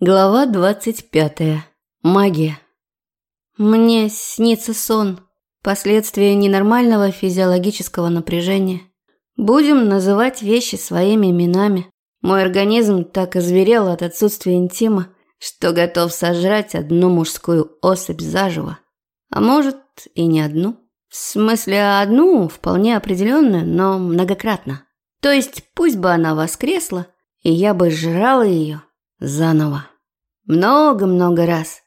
Глава двадцать пятая. Магия. Мне снится сон. Последствия ненормального физиологического напряжения. Будем называть вещи своими именами. Мой организм так озверел от отсутствия интима, что готов сожрать одну мужскую особь заживо. А может, и не одну. В смысле, одну, вполне определенную, но многократно. То есть, пусть бы она воскресла, и я бы жрала ее Заново. Много-много раз.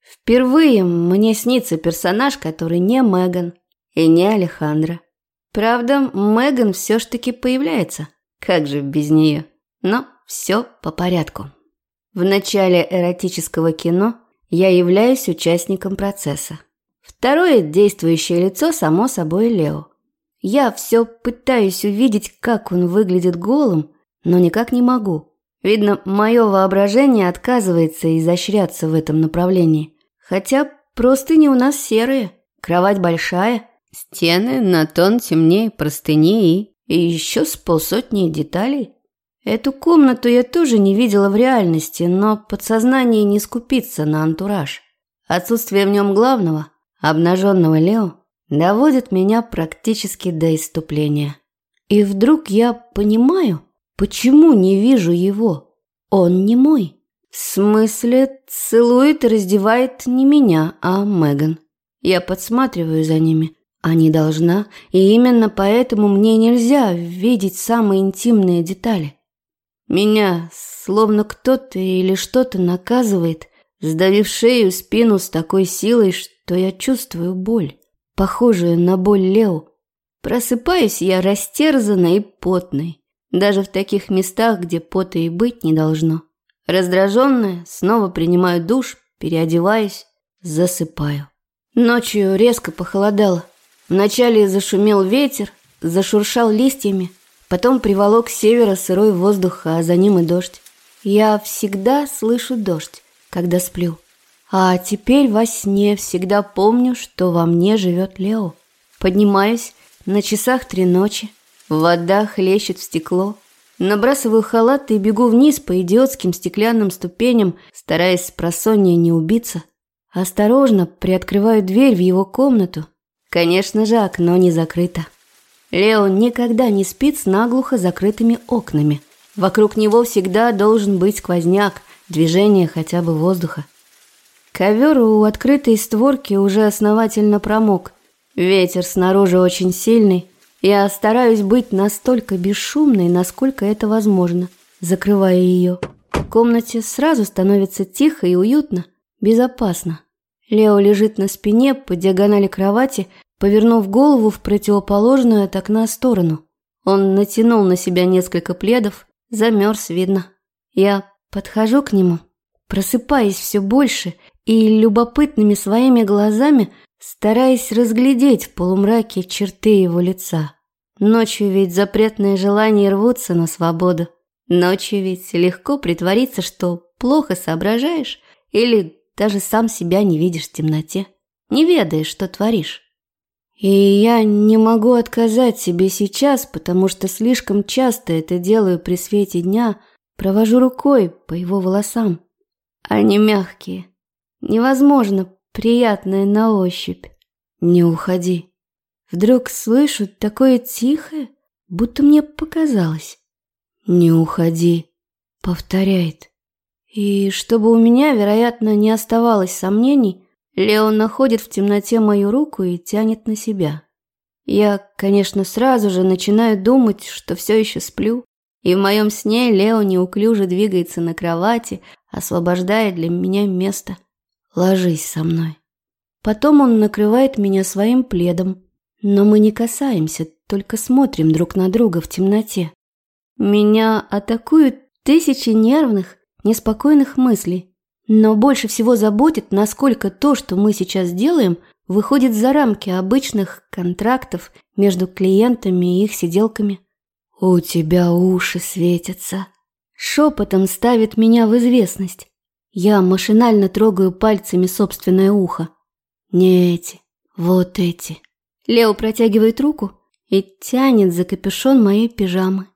Впервые мне снится персонаж, который не Меган и не Алехандро. Правда, Меган все ж таки появляется. Как же без нее? Но все по порядку. В начале эротического кино я являюсь участником процесса. Второе действующее лицо, само собой, Лео. Я все пытаюсь увидеть, как он выглядит голым, но никак не могу. Видно, мое воображение отказывается изощряться в этом направлении. Хотя простыни у нас серые, кровать большая, стены на тон темнее простыни и, и еще с полсотни деталей. Эту комнату я тоже не видела в реальности, но подсознание не скупится на антураж. Отсутствие в нем главного, обнаженного Лео, доводит меня практически до иступления. И вдруг я понимаю, Почему не вижу его? Он не мой. В смысле, целует и раздевает не меня, а Меган. Я подсматриваю за ними. А не должна, и именно поэтому мне нельзя видеть самые интимные детали. Меня словно кто-то или что-то наказывает, сдавив шею спину с такой силой, что я чувствую боль, похожую на боль Лео. Просыпаюсь я растерзанной и потной даже в таких местах, где пота и быть не должно. Раздраженная, снова принимаю душ, переодеваюсь, засыпаю. Ночью резко похолодало. Вначале зашумел ветер, зашуршал листьями, потом приволок с севера сырой воздух, а за ним и дождь. Я всегда слышу дождь, когда сплю. А теперь во сне всегда помню, что во мне живет Лео. Поднимаюсь, на часах три ночи, Вода хлещет в стекло. Набрасываю халат и бегу вниз по идиотским стеклянным ступеням, стараясь с просонья не убиться. Осторожно приоткрываю дверь в его комнату. Конечно же, окно не закрыто. Лео никогда не спит с наглухо закрытыми окнами. Вокруг него всегда должен быть сквозняк, движение хотя бы воздуха. Ковер у открытой створки уже основательно промок. Ветер снаружи очень сильный, я стараюсь быть настолько бесшумной, насколько это возможно, закрывая ее. В комнате сразу становится тихо и уютно, безопасно. Лео лежит на спине по диагонали кровати, повернув голову в противоположную от окна сторону. Он натянул на себя несколько пледов, замерз, видно. Я подхожу к нему, просыпаясь все больше и любопытными своими глазами стараясь разглядеть в полумраке черты его лица. Ночью ведь запретные желания рвутся на свободу. Ночью ведь легко притвориться, что плохо соображаешь или даже сам себя не видишь в темноте, не ведаешь, что творишь. И я не могу отказать себе сейчас, потому что слишком часто это делаю при свете дня, провожу рукой по его волосам. Они мягкие, невозможно приятное на ощупь. Не уходи. Вдруг слышу такое тихое, будто мне показалось. Не уходи, повторяет. И чтобы у меня, вероятно, не оставалось сомнений, Леон находит в темноте мою руку и тянет на себя. Я, конечно, сразу же начинаю думать, что все еще сплю, и в моем сне Лео неуклюже двигается на кровати, освобождая для меня место. Ложись со мной. Потом он накрывает меня своим пледом, но мы не касаемся, только смотрим друг на друга в темноте. Меня атакуют тысячи нервных, неспокойных мыслей, но больше всего заботит, насколько то, что мы сейчас делаем, выходит за рамки обычных контрактов между клиентами и их сиделками. «У тебя уши светятся», шепотом ставит меня в известность. Я машинально трогаю пальцами собственное ухо. Не эти, вот эти. Лео протягивает руку и тянет за капюшон моей пижамы.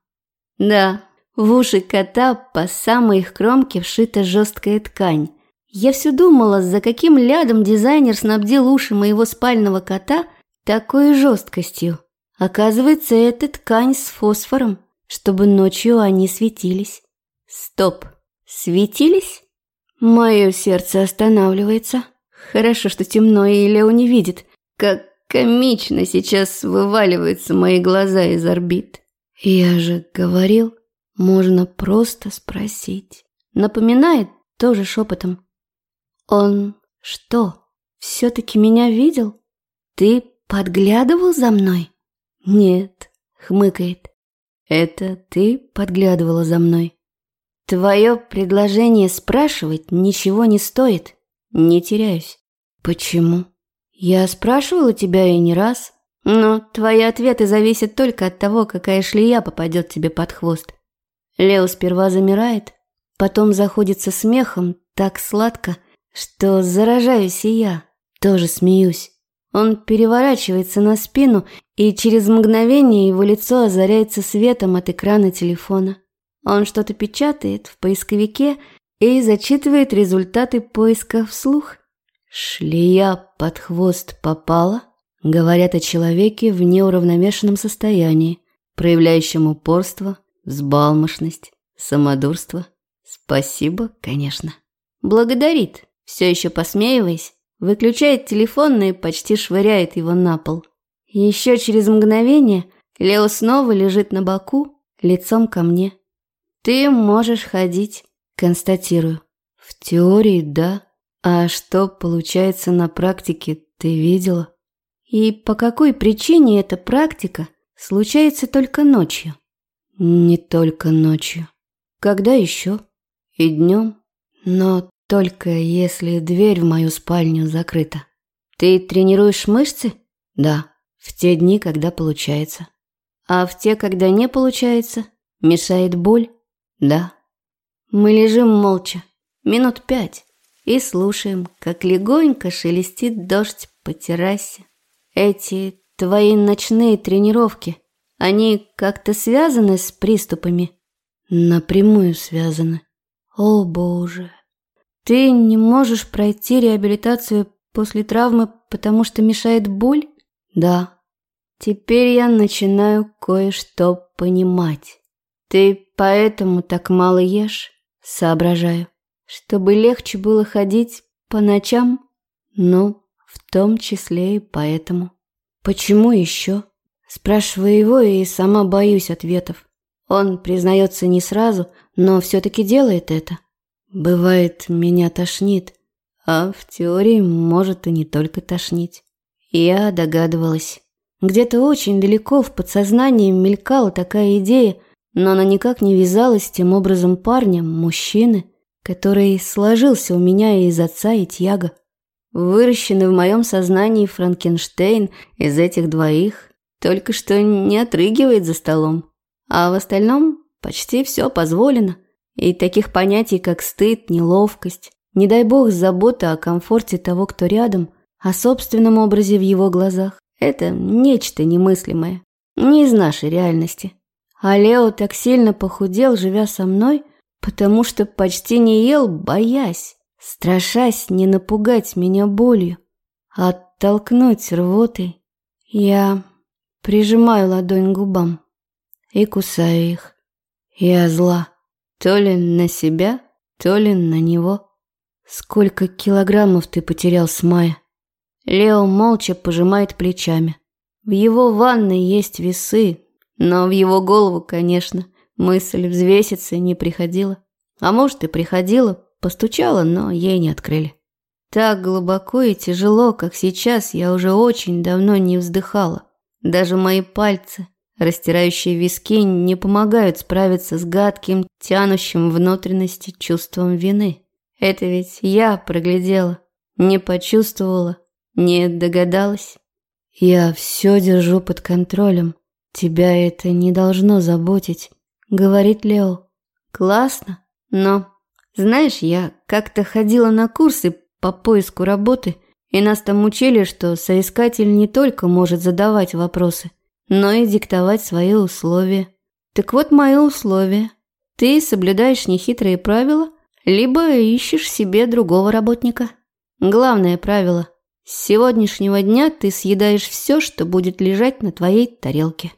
Да, В уши кота по самой их кромке вшита жесткая ткань. Я все думала, за каким лядом дизайнер снабдил уши моего спального кота такой жесткостью. Оказывается, это ткань с фосфором, чтобы ночью они светились. Стоп, светились? Мое сердце останавливается. Хорошо, что темно, и Лео не видит, как комично сейчас вываливаются мои глаза из орбит. Я же говорил, можно просто спросить. Напоминает тоже шепотом. Он что, все-таки меня видел? Ты подглядывал за мной? Нет, хмыкает. Это ты подглядывала за мной. Твое предложение спрашивать ничего не стоит. Не теряюсь. Почему? Я спрашивала тебя и не раз. Но твои ответы зависят только от того, какая шлея попадет тебе под хвост. Лео сперва замирает, потом заходится смехом так сладко, что заражаюсь и я, тоже смеюсь. Он переворачивается на спину, и через мгновение его лицо озаряется светом от экрана телефона. Он что-то печатает в поисковике и зачитывает результаты поиска вслух. «Шлея под хвост попала?» Говорят о человеке в неуравновешенном состоянии, проявляющем упорство, взбалмошность, самодурство. Спасибо, конечно. Благодарит, все еще посмеиваясь, выключает телефон и почти швыряет его на пол. Еще через мгновение Лео снова лежит на боку, лицом ко мне. «Ты можешь ходить», – констатирую. «В теории, да. А что получается на практике, ты видела?» «И по какой причине эта практика случается только ночью?» «Не только ночью. Когда еще?» «И днем. Но только если дверь в мою спальню закрыта. Ты тренируешь мышцы? Да, в те дни, когда получается. А в те, когда не получается, мешает боль? Да. Мы лежим молча, минут пять, и слушаем, как легонько шелестит дождь по террасе. Эти твои ночные тренировки, они как-то связаны с приступами? Напрямую связаны. О, Боже, ты не можешь пройти реабилитацию после травмы, потому что мешает боль? Да. Теперь я начинаю кое-что понимать. Ты поэтому так мало ешь? Соображаю. Чтобы легче было ходить по ночам? Ну, в том числе и поэтому. Почему еще? Спрашиваю его и сама боюсь ответов. Он признается не сразу, но все-таки делает это. Бывает, меня тошнит, а в теории может и не только тошнить. Я догадывалась. Где-то очень далеко в подсознании мелькала такая идея, но она никак не вязалась с тем образом парня, мужчины, который сложился у меня из отца и Тьяга. Выращенный в моем сознании Франкенштейн из этих двоих только что не отрыгивает за столом, а в остальном почти все позволено – и таких понятий, как стыд, неловкость, не дай бог забота о комфорте того, кто рядом, о собственном образе в его глазах, это нечто немыслимое, не из нашей реальности. А Лео так сильно похудел, живя со мной, потому что почти не ел, боясь, страшась не напугать меня болью, а оттолкнуть рвотой. Я прижимаю ладонь к губам и кусаю их. Я зла. То ли на себя, то ли на него. Сколько килограммов ты потерял с мая? Лео молча пожимает плечами. В его ванной есть весы, но в его голову, конечно, мысль взвеситься не приходила. А может и приходила, постучала, но ей не открыли. Так глубоко и тяжело, как сейчас, я уже очень давно не вздыхала. Даже мои пальцы, Растирающие виски не помогают справиться с гадким, тянущим внутренности чувством вины. Это ведь я проглядела, не почувствовала, не догадалась. Я все держу под контролем. Тебя это не должно заботить, говорит Лео. Классно, но... Знаешь, я как-то ходила на курсы по поиску работы, и нас там учили, что соискатель не только может задавать вопросы, но и диктовать свои условия. Так вот мои условия. Ты соблюдаешь нехитрые правила, либо ищешь себе другого работника. Главное правило – с сегодняшнего дня ты съедаешь все, что будет лежать на твоей тарелке.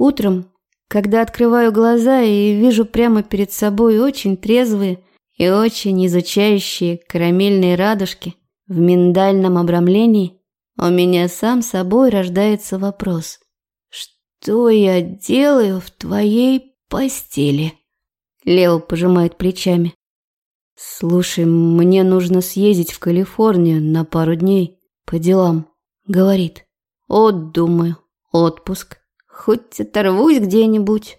Утром, когда открываю глаза и вижу прямо перед собой очень трезвые и очень изучающие карамельные радужки в миндальном обрамлении, у меня сам собой рождается вопрос. Что я делаю в твоей постели? Лео пожимает плечами. «Слушай, мне нужно съездить в Калифорнию на пару дней по делам», — говорит. «От, думаю, отпуск. Хоть оторвусь где-нибудь.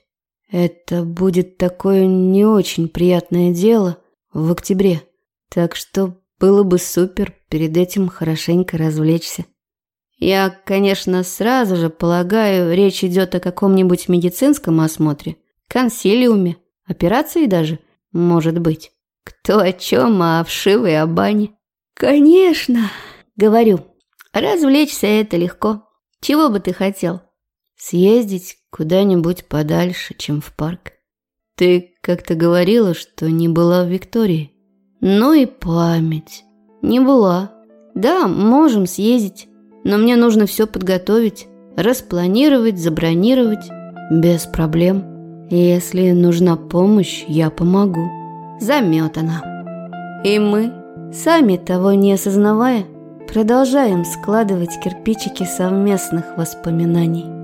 Это будет такое не очень приятное дело в октябре, так что было бы супер перед этим хорошенько развлечься. Я, конечно, сразу же полагаю, речь идет о каком-нибудь медицинском осмотре, консилиуме, операции даже, может быть. Кто о чем, а вшивый о бане. Конечно, говорю, развлечься это легко. Чего бы ты хотел? Съездить куда-нибудь подальше, чем в парк. Ты как-то говорила, что не была в Виктории. Ну и память. Не была. Да, можем съездить, но мне нужно все подготовить, распланировать, забронировать. Без проблем. Если нужна помощь, я помогу заметана. И мы, сами того не осознавая, продолжаем складывать кирпичики совместных воспоминаний.